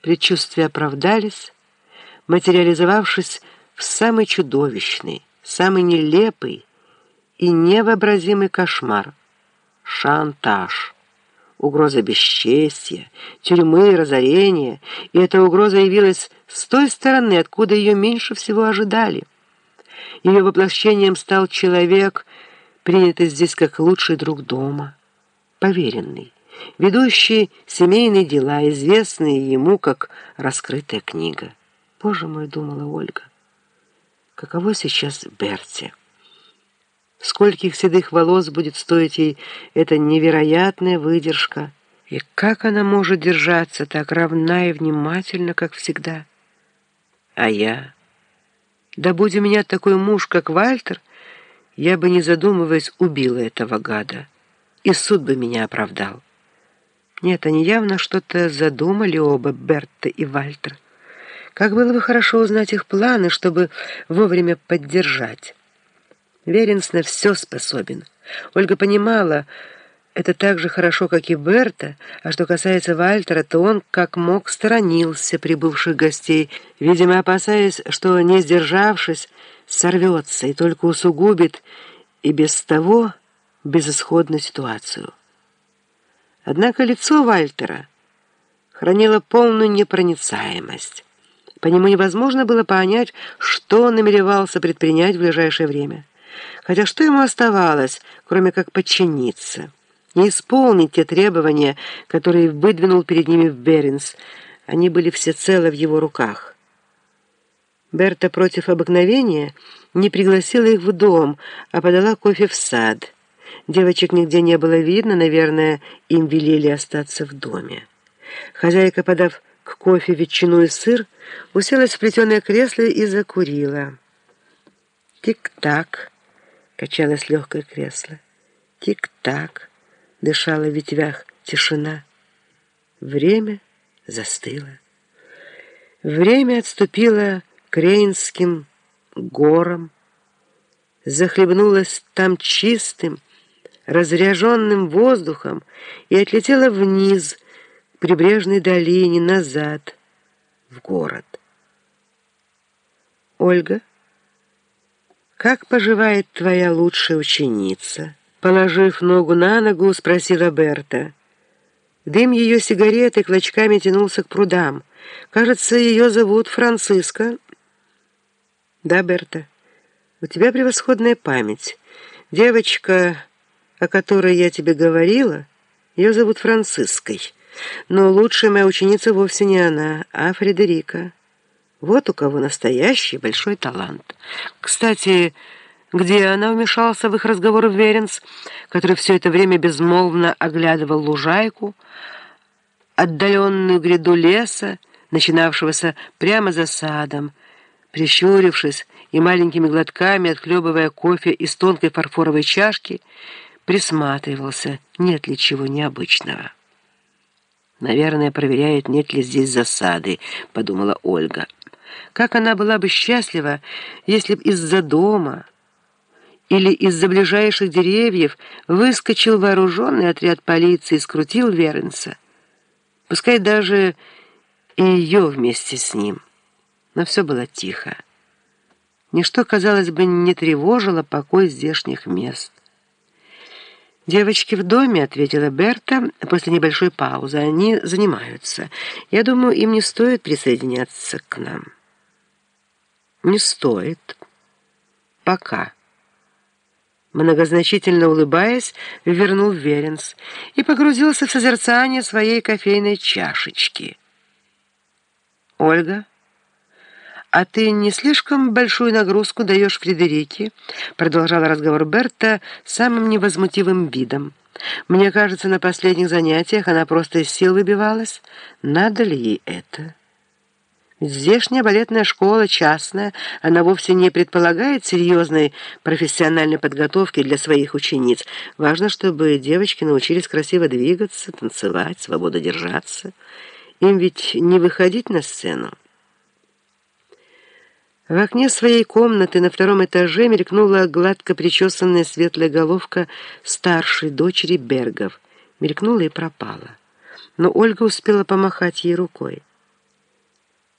Предчувствия оправдались, материализовавшись в самый чудовищный, самый нелепый и невообразимый кошмар — шантаж, угроза бесчестия, тюрьмы, разорения, и эта угроза явилась с той стороны, откуда ее меньше всего ожидали. Ее воплощением стал человек, принятый здесь как лучший друг дома, поверенный, ведущий семейные дела, известные ему как раскрытая книга. «Боже мой!» — думала Ольга. «Каково сейчас Берти?» Скольких седых волос будет стоить ей эта невероятная выдержка? И как она может держаться так равна и внимательно, как всегда? А я? Да будь у меня такой муж, как Вальтер, я бы, не задумываясь, убила этого гада, и суд бы меня оправдал. Нет, они явно что-то задумали оба, Берта и Вальтер. Как было бы хорошо узнать их планы, чтобы вовремя поддержать. Веренс на все способен. Ольга понимала, это так же хорошо, как и Берта, а что касается Вальтера, то он как мог сторонился прибывших гостей, видимо, опасаясь, что, не сдержавшись, сорвется и только усугубит и без того безысходную ситуацию. Однако лицо Вальтера хранило полную непроницаемость. По нему невозможно было понять, что он намеревался предпринять в ближайшее время. Хотя что ему оставалось, кроме как подчиниться? Не исполнить те требования, которые выдвинул перед ними Беренс. Они были всецело в его руках. Берта против обыкновения не пригласила их в дом, а подала кофе в сад. Девочек нигде не было видно, наверное, им велели остаться в доме. Хозяйка, подав к кофе ветчину и сыр, уселась в плетеное кресло и закурила. Тик-так качалось легкое кресло. Тик-так, дышала в ветвях тишина. Время застыло. Время отступило к Рейнским горам, захлебнулось там чистым, разряженным воздухом и отлетело вниз, к прибрежной долине, назад, в город. Ольга «Как поживает твоя лучшая ученица?» Положив ногу на ногу, спросила Берта. Дым ее сигареты клочками тянулся к прудам. «Кажется, ее зовут Франциска». «Да, Берта, у тебя превосходная память. Девочка, о которой я тебе говорила, ее зовут Франциской. Но лучшая моя ученица вовсе не она, а Фредерика». Вот у кого настоящий большой талант. Кстати, где она вмешался в их разговор Веренс, который все это время безмолвно оглядывал лужайку, отдаленную гряду леса, начинавшегося прямо за садом, прищурившись и маленькими глотками, отхлебывая кофе из тонкой фарфоровой чашки, присматривался, нет ли чего необычного. «Наверное, проверяет, нет ли здесь засады», — подумала Ольга. Как она была бы счастлива, если б из-за дома или из-за ближайших деревьев выскочил вооруженный отряд полиции и скрутил Веренса. Пускай даже и ее вместе с ним. Но все было тихо. Ничто, казалось бы, не тревожило покой здешних мест. «Девочки в доме», — ответила Берта после небольшой паузы. «Они занимаются. Я думаю, им не стоит присоединяться к нам». «Не стоит. Пока». Многозначительно улыбаясь, вернул Веренс и погрузился в созерцание своей кофейной чашечки. «Ольга, а ты не слишком большую нагрузку даешь Фредерике?» продолжала разговор Берта самым невозмутивым видом. «Мне кажется, на последних занятиях она просто из сил выбивалась. Надо ли ей это?» Здешняя балетная школа частная, она вовсе не предполагает серьезной профессиональной подготовки для своих учениц. Важно, чтобы девочки научились красиво двигаться, танцевать, свободно держаться. Им ведь не выходить на сцену. В окне своей комнаты на втором этаже мелькнула гладко причесанная светлая головка старшей дочери Бергов. Мелькнула и пропала. Но Ольга успела помахать ей рукой.